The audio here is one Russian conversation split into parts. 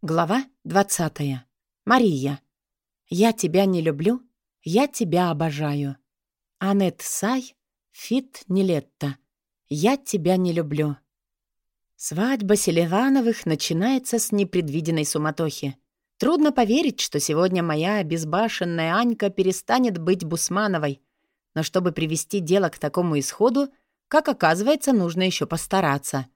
Глава 20. Мария. Я тебя не люблю, я тебя обожаю. Анет Сай, Фит Нилетта. Я тебя не люблю. Свадьба Селивановых начинается с непредвиденной суматохи. Трудно поверить, что сегодня моя безбашенная Анька перестанет быть Бусмановой. Но чтобы привести дело к такому исходу, как оказывается, нужно еще постараться.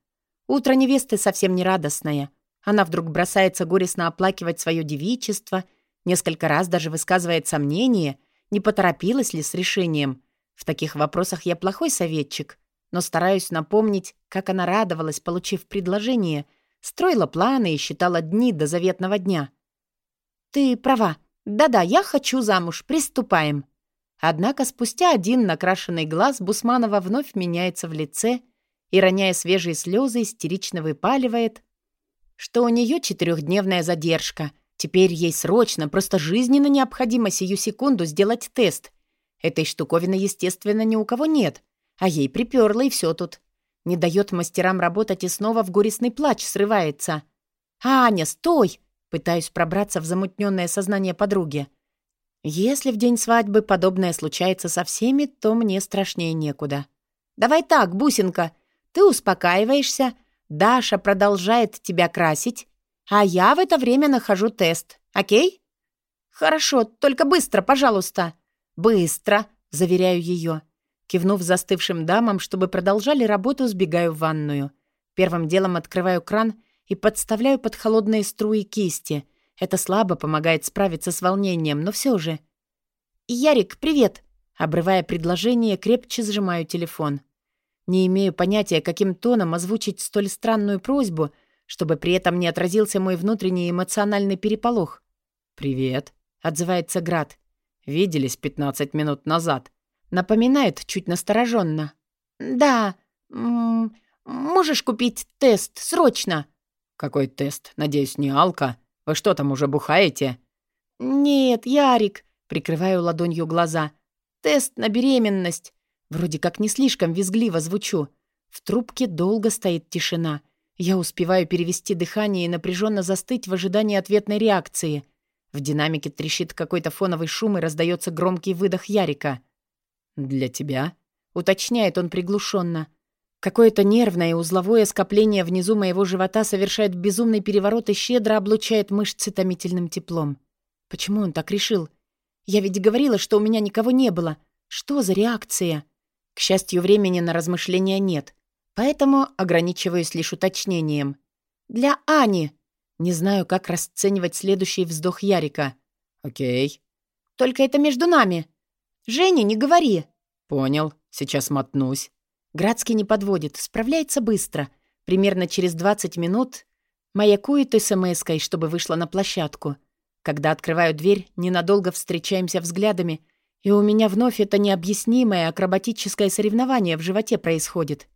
Утро невесты совсем не радостное — она вдруг бросается горестно оплакивать свое девичество, несколько раз даже высказывает сомнение, не поторопилась ли с решением. В таких вопросах я плохой советчик, но стараюсь напомнить, как она радовалась, получив предложение, строила планы и считала дни до заветного дня. «Ты права. Да-да, я хочу замуж. Приступаем». Однако спустя один накрашенный глаз Бусманова вновь меняется в лице и, роняя свежие слезы, истерично выпаливает — что у нее четырехдневная задержка. Теперь ей срочно, просто жизненно необходимо сию секунду сделать тест. Этой штуковины, естественно, ни у кого нет. А ей приперло, и все тут. Не дает мастерам работать и снова в горестный плач срывается. «Аня, стой!» Пытаюсь пробраться в замутненное сознание подруги. Если в день свадьбы подобное случается со всеми, то мне страшнее некуда. «Давай так, бусинка, ты успокаиваешься, Даша продолжает тебя красить, а я в это время нахожу тест. Окей? Хорошо, только быстро, пожалуйста. Быстро, заверяю ее. Кивнув застывшим дамам, чтобы продолжали работу, сбегаю в ванную. Первым делом открываю кран и подставляю под холодные струи кисти. Это слабо помогает справиться с волнением, но все же. «Ярик, привет!» Обрывая предложение, крепче сжимаю телефон. Не имею понятия, каким тоном озвучить столь странную просьбу, чтобы при этом не отразился мой внутренний эмоциональный переполох. «Привет», — отзывается Град. «Виделись 15 минут назад». Напоминает чуть настороженно. «Да, м -м, можешь купить тест, срочно». «Какой тест? Надеюсь, не алка? Вы что там, уже бухаете?» «Нет, Ярик», — прикрываю ладонью глаза. «Тест на беременность. Вроде как не слишком визгливо звучу. В трубке долго стоит тишина. Я успеваю перевести дыхание и напряженно застыть в ожидании ответной реакции. В динамике трещит какой-то фоновый шум и раздается громкий выдох Ярика. «Для тебя?» — уточняет он приглушенно. Какое-то нервное узловое скопление внизу моего живота совершает безумный переворот и щедро облучает мышцы томительным теплом. Почему он так решил? Я ведь говорила, что у меня никого не было. Что за реакция? К счастью, времени на размышления нет, поэтому ограничиваюсь лишь уточнением. «Для Ани!» Не знаю, как расценивать следующий вздох Ярика. «Окей». «Только это между нами. Женя, не говори». «Понял. Сейчас мотнусь». Градский не подводит, справляется быстро. Примерно через 20 минут маякует смс-кой, чтобы вышла на площадку. Когда открываю дверь, ненадолго встречаемся взглядами и у меня вновь это необъяснимое акробатическое соревнование в животе происходит.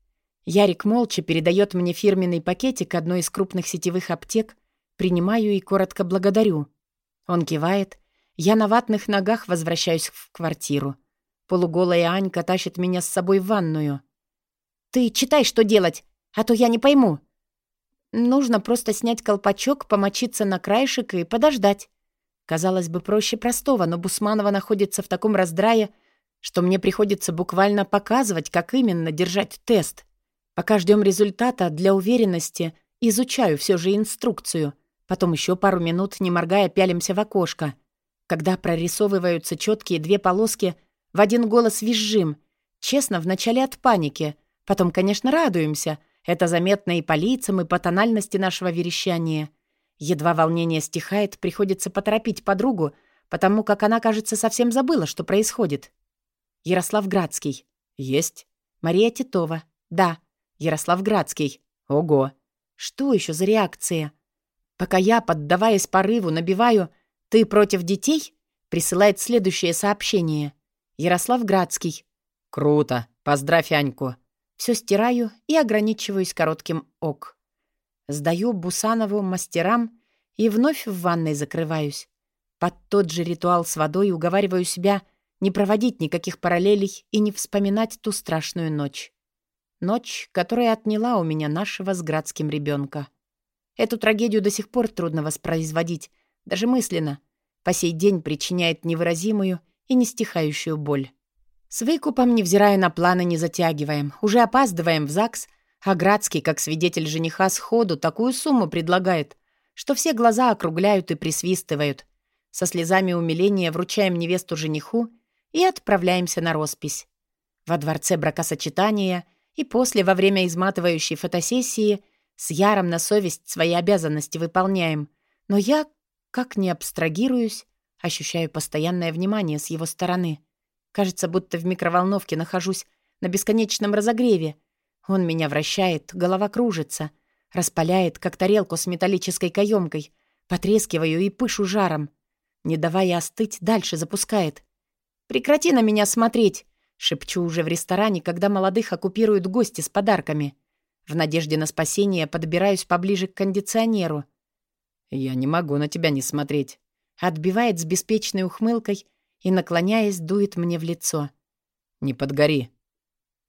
Ярик молча передает мне фирменный пакетик одной из крупных сетевых аптек, принимаю и коротко благодарю. Он кивает. Я на ватных ногах возвращаюсь в квартиру. Полуголая Анька тащит меня с собой в ванную. «Ты читай, что делать, а то я не пойму». Нужно просто снять колпачок, помочиться на краешек и подождать. Казалось бы, проще простого, но Бусманова находится в таком раздрае, что мне приходится буквально показывать, как именно держать тест. Пока ждем результата, для уверенности изучаю все же инструкцию. Потом еще пару минут, не моргая, пялимся в окошко. Когда прорисовываются четкие две полоски, в один голос визжим. Честно, вначале от паники. Потом, конечно, радуемся. Это заметно и по лицам, и по тональности нашего верещания. Едва волнение стихает, приходится поторопить подругу, потому как она, кажется, совсем забыла, что происходит. Ярослав Градский. Есть. Мария Титова. Да. Ярослав Градский. Ого. Что еще за реакция? Пока я, поддаваясь порыву, набиваю «Ты против детей?» присылает следующее сообщение. Ярослав Градский. Круто. Поздравь Аньку. Все стираю и ограничиваюсь коротким «ок». Сдаю Бусанову мастерам и вновь в ванной закрываюсь. Под тот же ритуал с водой уговариваю себя не проводить никаких параллелей и не вспоминать ту страшную ночь. Ночь, которая отняла у меня нашего с Градским ребенка. Эту трагедию до сих пор трудно воспроизводить, даже мысленно. По сей день причиняет невыразимую и нестихающую боль. С выкупом, невзирая на планы, не затягиваем. Уже опаздываем в ЗАГС, а Градский, как свидетель жениха, сходу такую сумму предлагает, что все глаза округляют и присвистывают. Со слезами умиления вручаем невесту жениху и отправляемся на роспись. Во дворце бракосочетания и после, во время изматывающей фотосессии, с яром на совесть свои обязанности выполняем. Но я, как не абстрагируюсь, ощущаю постоянное внимание с его стороны. Кажется, будто в микроволновке нахожусь на бесконечном разогреве. Он меня вращает, голова кружится, распаляет, как тарелку с металлической каемкой, потрескиваю и пышу жаром. Не давая остыть, дальше запускает. «Прекрати на меня смотреть!» Шепчу уже в ресторане, когда молодых оккупируют гости с подарками. В надежде на спасение подбираюсь поближе к кондиционеру. «Я не могу на тебя не смотреть». Отбивает с беспечной ухмылкой и, наклоняясь, дует мне в лицо. «Не подгори».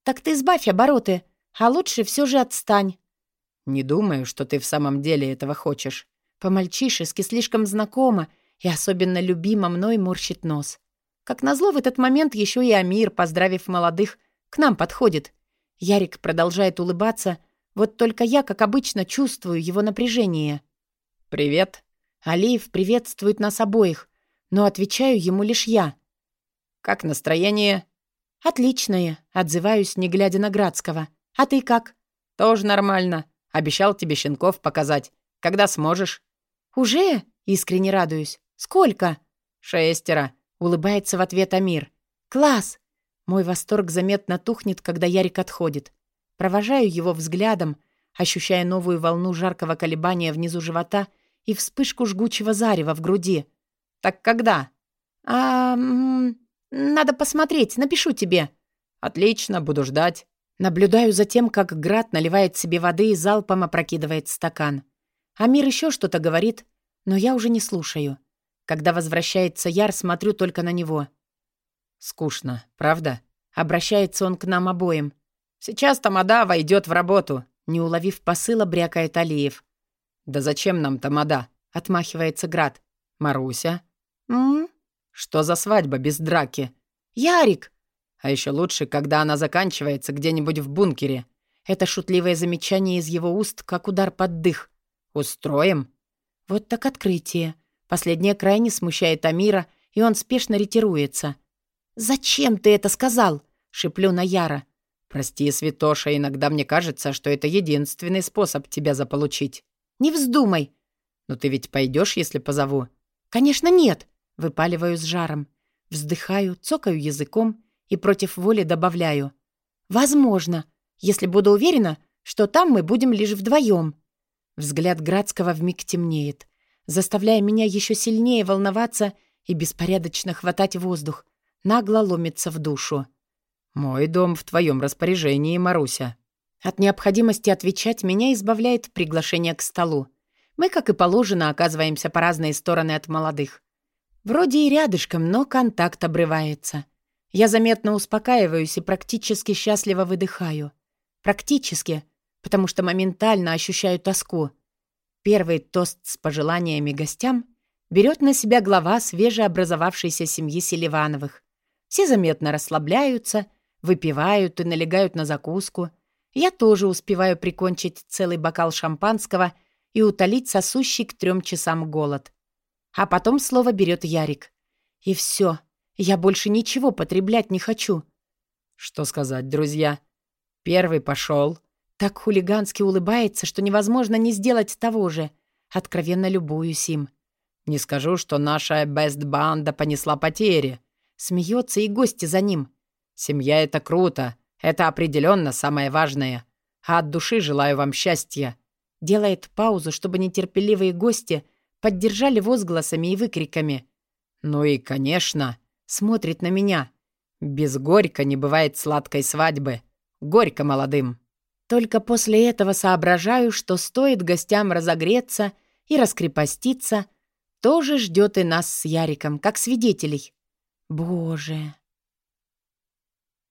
«Так ты сбавь обороты, а лучше все же отстань». «Не думаю, что ты в самом деле этого хочешь». По-мальчишески слишком знакомо и особенно любимо мной морщит нос. Как назло, в этот момент еще и Амир, поздравив молодых, к нам подходит. Ярик продолжает улыбаться, вот только я, как обычно, чувствую его напряжение. «Привет». Алиев приветствует нас обоих, но отвечаю ему лишь я. «Как настроение?» «Отличное», — отзываюсь, не глядя на Градского. «А ты как?» «Тоже нормально. Обещал тебе щенков показать. Когда сможешь?» «Уже?» — искренне радуюсь. «Сколько?» «Шестеро. Улыбается в ответ Амир. «Класс!» Мой восторг заметно тухнет, когда Ярик отходит. Провожаю его взглядом, ощущая новую волну жаркого колебания внизу живота и вспышку жгучего зарева в груди. «Так когда?» «А... М -м, надо посмотреть, напишу тебе». «Отлично, буду ждать». Наблюдаю за тем, как Град наливает себе воды и залпом опрокидывает стакан. Амир еще что-то говорит, но я уже не слушаю. Когда возвращается Яр, смотрю только на него. «Скучно, правда?» Обращается он к нам обоим. «Сейчас Тамада войдет в работу», не уловив посыла, брякает Алиев. «Да зачем нам Тамада?» — отмахивается Град. «Маруся?» «М? Что за свадьба без драки?» «Ярик!» «А еще лучше, когда она заканчивается где-нибудь в бункере». Это шутливое замечание из его уст, как удар под дых. «Устроим?» Вот так открытие. Последнее крайне смущает Амира, и он спешно ретируется. «Зачем ты это сказал?» — шиплю на Яра. «Прости, святоша, иногда мне кажется, что это единственный способ тебя заполучить». «Не вздумай!» «Но ты ведь пойдешь, если позову?» «Конечно нет!» — выпаливаю с жаром. Вздыхаю, цокаю языком и против воли добавляю. «Возможно, если буду уверена, что там мы будем лишь вдвоем». Взгляд Градского вмиг темнеет заставляя меня еще сильнее волноваться и беспорядочно хватать воздух. Нагло ломится в душу. «Мой дом в твоем распоряжении, Маруся». От необходимости отвечать меня избавляет приглашение к столу. Мы, как и положено, оказываемся по разные стороны от молодых. Вроде и рядышком, но контакт обрывается. Я заметно успокаиваюсь и практически счастливо выдыхаю. Практически, потому что моментально ощущаю тоску. Первый тост с пожеланиями гостям берет на себя глава свежеобразовавшейся семьи Селивановых. Все заметно расслабляются, выпивают и налегают на закуску. Я тоже успеваю прикончить целый бокал шампанского и утолить сосущий к трем часам голод. А потом слово берет Ярик. И все, я больше ничего потреблять не хочу. Что сказать, друзья? Первый пошел, так хулигански улыбается, что невозможно не сделать того же. Откровенно любуюсь им. «Не скажу, что наша бест-банда понесла потери». Смеется и гости за ним. «Семья — это круто. Это определенно самое важное. А от души желаю вам счастья». Делает паузу, чтобы нетерпеливые гости поддержали возгласами и выкриками. «Ну и, конечно...» Смотрит на меня. «Без горько не бывает сладкой свадьбы. Горько молодым». Только после этого соображаю, что стоит гостям разогреться и раскрепоститься, тоже ждет и нас с Яриком, как свидетелей. Боже,